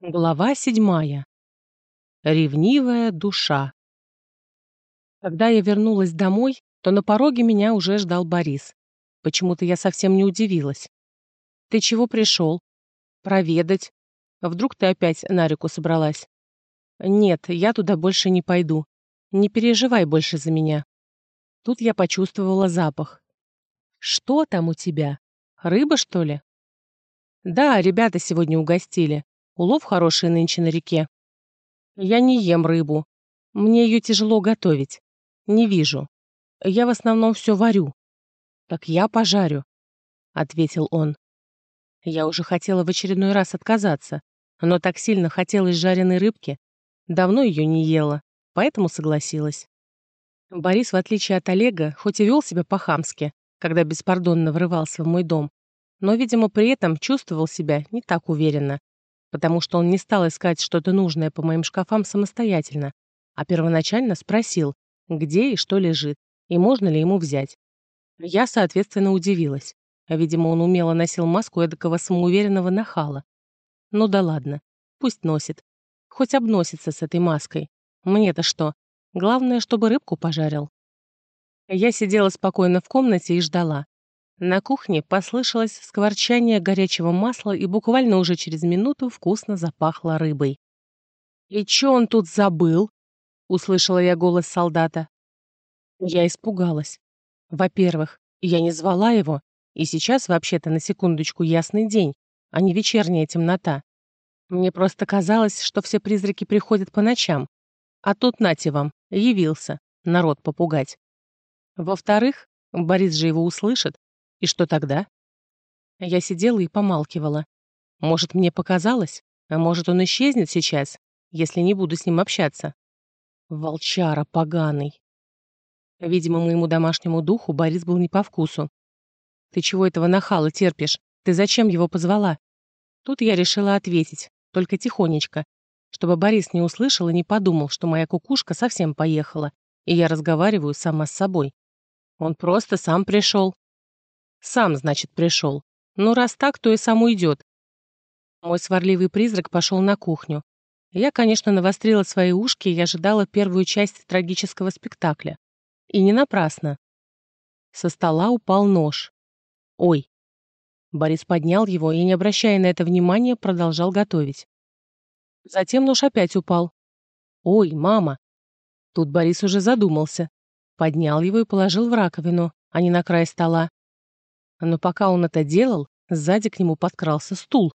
Глава седьмая. Ревнивая душа. Когда я вернулась домой, то на пороге меня уже ждал Борис. Почему-то я совсем не удивилась. «Ты чего пришел?» «Проведать. Вдруг ты опять на реку собралась?» «Нет, я туда больше не пойду. Не переживай больше за меня». Тут я почувствовала запах. «Что там у тебя? Рыба, что ли?» «Да, ребята сегодня угостили. Улов хороший нынче на реке. Я не ем рыбу. Мне ее тяжело готовить. Не вижу. Я в основном все варю. Так я пожарю, — ответил он. Я уже хотела в очередной раз отказаться, но так сильно хотелось жареной рыбки. Давно ее не ела, поэтому согласилась. Борис, в отличие от Олега, хоть и вел себя по-хамски, когда беспардонно врывался в мой дом, но, видимо, при этом чувствовал себя не так уверенно потому что он не стал искать что-то нужное по моим шкафам самостоятельно, а первоначально спросил, где и что лежит, и можно ли ему взять. Я, соответственно, удивилась. Видимо, он умело носил маску эдакого самоуверенного нахала. Ну да ладно, пусть носит. Хоть обносится с этой маской. Мне-то что? Главное, чтобы рыбку пожарил. Я сидела спокойно в комнате и ждала. На кухне послышалось скворчание горячего масла, и буквально уже через минуту вкусно запахло рыбой. «И чё он тут забыл?» — услышала я голос солдата. Я испугалась. Во-первых, я не звала его, и сейчас вообще-то на секундочку ясный день, а не вечерняя темнота. Мне просто казалось, что все призраки приходят по ночам. А тут нате вам, явился, народ попугать. Во-вторых, Борис же его услышит, и что тогда? Я сидела и помалкивала. Может, мне показалось? А может, он исчезнет сейчас, если не буду с ним общаться? Волчара поганый. Видимо, моему домашнему духу Борис был не по вкусу. «Ты чего этого нахала терпишь? Ты зачем его позвала?» Тут я решила ответить, только тихонечко, чтобы Борис не услышал и не подумал, что моя кукушка совсем поехала, и я разговариваю сама с собой. Он просто сам пришел, сам, значит, пришел. Ну, раз так, то и сам уйдет. Мой сварливый призрак пошел на кухню. Я, конечно, навострила свои ушки и ожидала первую часть трагического спектакля. И не напрасно. Со стола упал нож. Ой. Борис поднял его и, не обращая на это внимания, продолжал готовить. Затем нож опять упал. Ой, мама. Тут Борис уже задумался. Поднял его и положил в раковину, а не на край стола. Но пока он это делал, сзади к нему подкрался стул.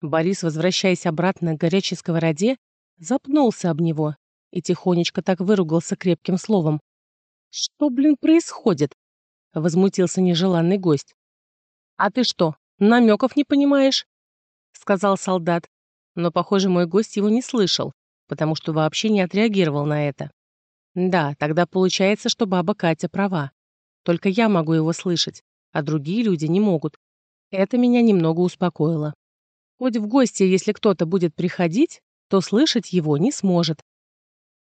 Борис, возвращаясь обратно к горячей сковороде, запнулся об него и тихонечко так выругался крепким словом. «Что, блин, происходит?» — возмутился нежеланный гость. «А ты что, намеков не понимаешь?» — сказал солдат. Но, похоже, мой гость его не слышал, потому что вообще не отреагировал на это. Да, тогда получается, что баба Катя права. Только я могу его слышать, а другие люди не могут. Это меня немного успокоило. Хоть в гости, если кто-то будет приходить, то слышать его не сможет.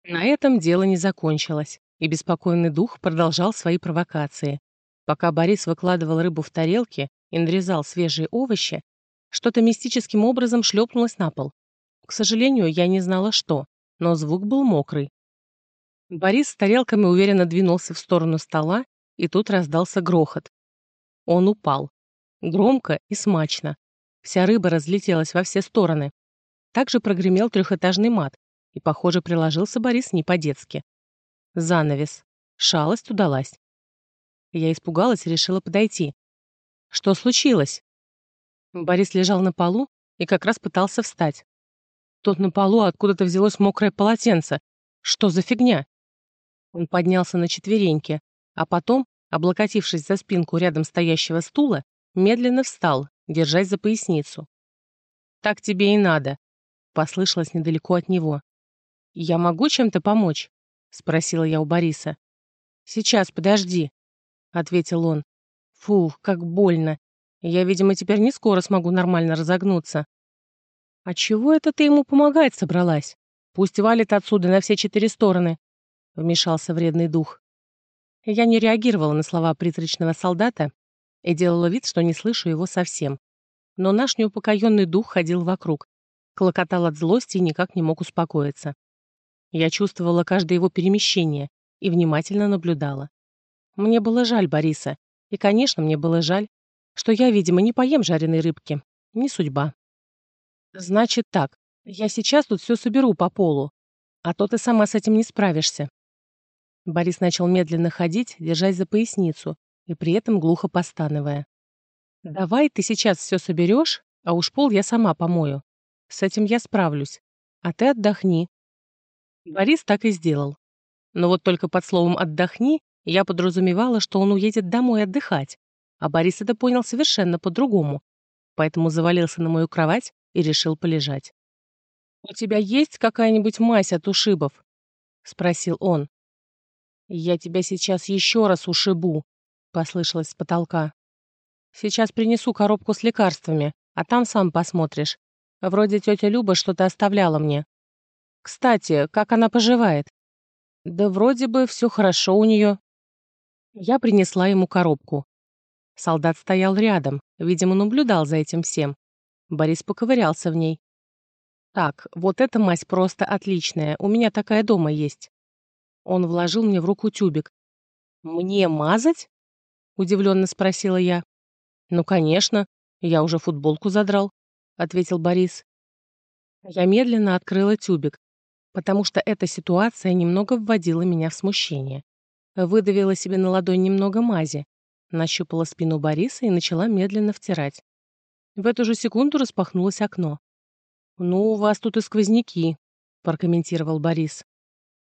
На этом дело не закончилось, и беспокойный дух продолжал свои провокации. Пока Борис выкладывал рыбу в тарелки и нарезал свежие овощи, что-то мистическим образом шлепнулось на пол. К сожалению, я не знала, что, но звук был мокрый. Борис с тарелками уверенно двинулся в сторону стола, и тут раздался грохот. Он упал. Громко и смачно. Вся рыба разлетелась во все стороны. Также прогремел трехэтажный мат, и, похоже, приложился Борис не по-детски. Занавес. Шалость удалась. Я испугалась и решила подойти. Что случилось? Борис лежал на полу и как раз пытался встать. Тут на полу откуда-то взялось мокрое полотенце. Что за фигня? Он поднялся на четвереньки, а потом облокотившись за спинку рядом стоящего стула, медленно встал, держась за поясницу. «Так тебе и надо», — послышалось недалеко от него. «Я могу чем-то помочь?» — спросила я у Бориса. «Сейчас, подожди», — ответил он. «Фух, как больно. Я, видимо, теперь не скоро смогу нормально разогнуться». «А чего это ты ему помогать собралась? Пусть валит отсюда на все четыре стороны», — вмешался вредный дух. Я не реагировала на слова призрачного солдата и делала вид, что не слышу его совсем. Но наш неупокоенный дух ходил вокруг. клокотал от злости и никак не мог успокоиться. Я чувствовала каждое его перемещение и внимательно наблюдала. Мне было жаль Бориса, и, конечно, мне было жаль, что я, видимо, не поем жареной рыбки. Не судьба. Значит так, я сейчас тут все соберу по полу, а то ты сама с этим не справишься. Борис начал медленно ходить, держась за поясницу и при этом глухо постановая. «Давай ты сейчас все соберешь, а уж пол я сама помою. С этим я справлюсь. А ты отдохни». Борис так и сделал. Но вот только под словом «отдохни» я подразумевала, что он уедет домой отдыхать, а Борис это понял совершенно по-другому, поэтому завалился на мою кровать и решил полежать. «У тебя есть какая-нибудь мазь от ушибов?» — спросил он. «Я тебя сейчас еще раз ушибу», — послышалось с потолка. «Сейчас принесу коробку с лекарствами, а там сам посмотришь. Вроде тетя Люба что-то оставляла мне. Кстати, как она поживает?» «Да вроде бы все хорошо у нее». Я принесла ему коробку. Солдат стоял рядом, видимо, наблюдал за этим всем. Борис поковырялся в ней. «Так, вот эта мазь просто отличная, у меня такая дома есть». Он вложил мне в руку тюбик. «Мне мазать?» — удивленно спросила я. «Ну, конечно, я уже футболку задрал», — ответил Борис. Я медленно открыла тюбик, потому что эта ситуация немного вводила меня в смущение. Выдавила себе на ладонь немного мази, нащупала спину Бориса и начала медленно втирать. В эту же секунду распахнулось окно. «Ну, у вас тут и сквозняки», — прокомментировал Борис.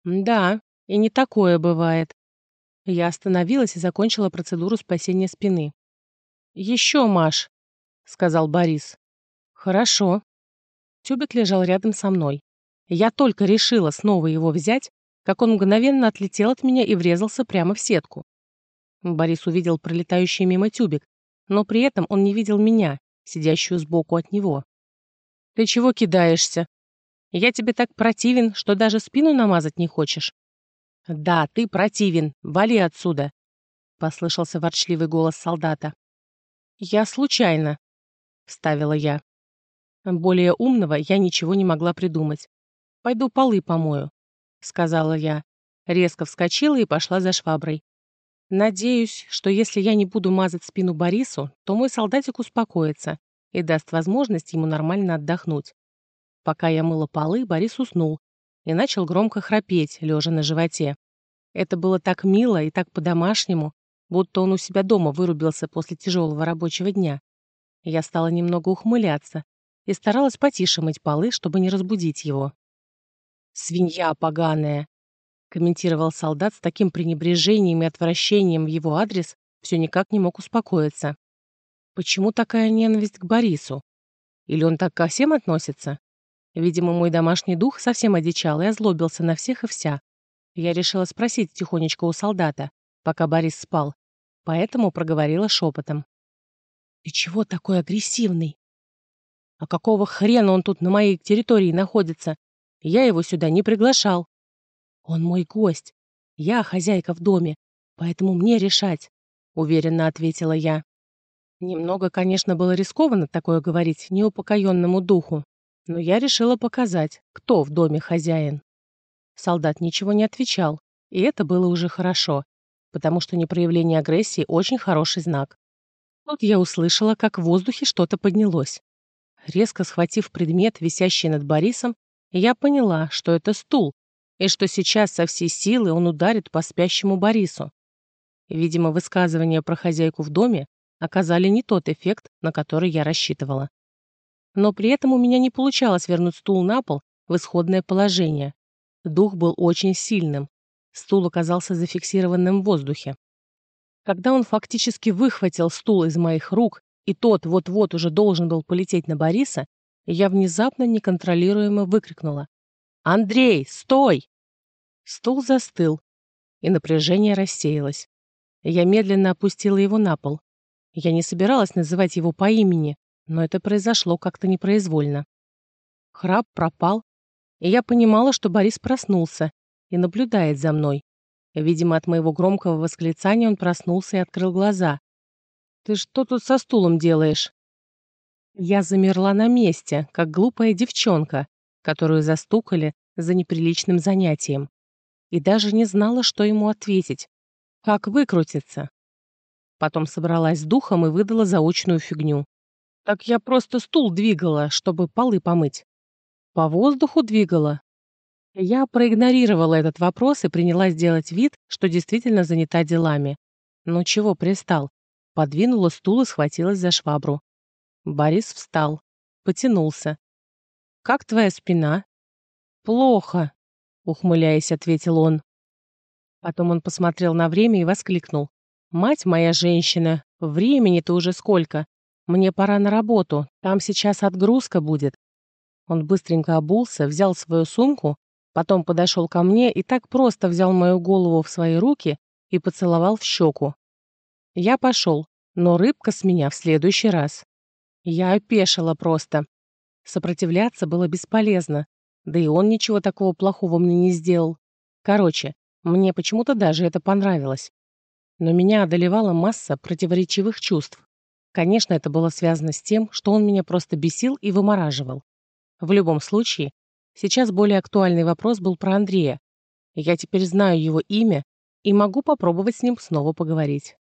«Да, и не такое бывает». Я остановилась и закончила процедуру спасения спины. «Еще, Маш», — сказал Борис. «Хорошо». Тюбик лежал рядом со мной. Я только решила снова его взять, как он мгновенно отлетел от меня и врезался прямо в сетку. Борис увидел пролетающий мимо тюбик, но при этом он не видел меня, сидящую сбоку от него. «Ты чего кидаешься? Я тебе так противен, что даже спину намазать не хочешь». «Да, ты противен. Вали отсюда!» — послышался ворчливый голос солдата. «Я случайно», — вставила я. Более умного я ничего не могла придумать. «Пойду полы помою», — сказала я. Резко вскочила и пошла за шваброй. Надеюсь, что если я не буду мазать спину Борису, то мой солдатик успокоится и даст возможность ему нормально отдохнуть. Пока я мыла полы, Борис уснул и начал громко храпеть, лежа на животе. Это было так мило и так по-домашнему, будто он у себя дома вырубился после тяжелого рабочего дня. Я стала немного ухмыляться и старалась потише мыть полы, чтобы не разбудить его. «Свинья поганая!» комментировал солдат с таким пренебрежением и отвращением в его адрес, все никак не мог успокоиться. Почему такая ненависть к Борису? Или он так ко всем относится? Видимо, мой домашний дух совсем одичал и озлобился на всех и вся. Я решила спросить тихонечко у солдата, пока Борис спал, поэтому проговорила шепотом. «Ты чего такой агрессивный?» «А какого хрена он тут на моей территории находится? Я его сюда не приглашал». «Он мой гость. Я хозяйка в доме, поэтому мне решать», — уверенно ответила я. Немного, конечно, было рискованно такое говорить неупокоенному духу, но я решила показать, кто в доме хозяин. Солдат ничего не отвечал, и это было уже хорошо, потому что непроявление агрессии очень хороший знак. Тут я услышала, как в воздухе что-то поднялось. Резко схватив предмет, висящий над Борисом, я поняла, что это стул, и что сейчас со всей силы он ударит по спящему Борису. Видимо, высказывания про хозяйку в доме оказали не тот эффект, на который я рассчитывала. Но при этом у меня не получалось вернуть стул на пол в исходное положение. Дух был очень сильным. Стул оказался зафиксированным в воздухе. Когда он фактически выхватил стул из моих рук, и тот вот-вот уже должен был полететь на Бориса, я внезапно неконтролируемо выкрикнула. «Андрей, стой!» Стул застыл, и напряжение рассеялось. Я медленно опустила его на пол. Я не собиралась называть его по имени, но это произошло как-то непроизвольно. Храп пропал, и я понимала, что Борис проснулся и наблюдает за мной. Видимо, от моего громкого восклицания он проснулся и открыл глаза. «Ты что тут со стулом делаешь?» Я замерла на месте, как глупая девчонка, которую застукали за неприличным занятием, и даже не знала, что ему ответить. Как выкрутиться? Потом собралась с духом и выдала заочную фигню. Так я просто стул двигала, чтобы полы помыть. По воздуху двигала. Я проигнорировала этот вопрос и принялась делать вид, что действительно занята делами. Ну чего пристал? Подвинула стул и схватилась за швабру. Борис встал, потянулся. «Как твоя спина?» «Плохо», — ухмыляясь, ответил он. Потом он посмотрел на время и воскликнул. «Мать моя женщина, времени-то уже сколько? Мне пора на работу, там сейчас отгрузка будет». Он быстренько обулся, взял свою сумку, потом подошел ко мне и так просто взял мою голову в свои руки и поцеловал в щеку. Я пошел, но рыбка с меня в следующий раз. Я опешила просто. Сопротивляться было бесполезно, да и он ничего такого плохого мне не сделал. Короче, мне почему-то даже это понравилось. Но меня одолевала масса противоречивых чувств. Конечно, это было связано с тем, что он меня просто бесил и вымораживал. В любом случае, сейчас более актуальный вопрос был про Андрея. Я теперь знаю его имя и могу попробовать с ним снова поговорить.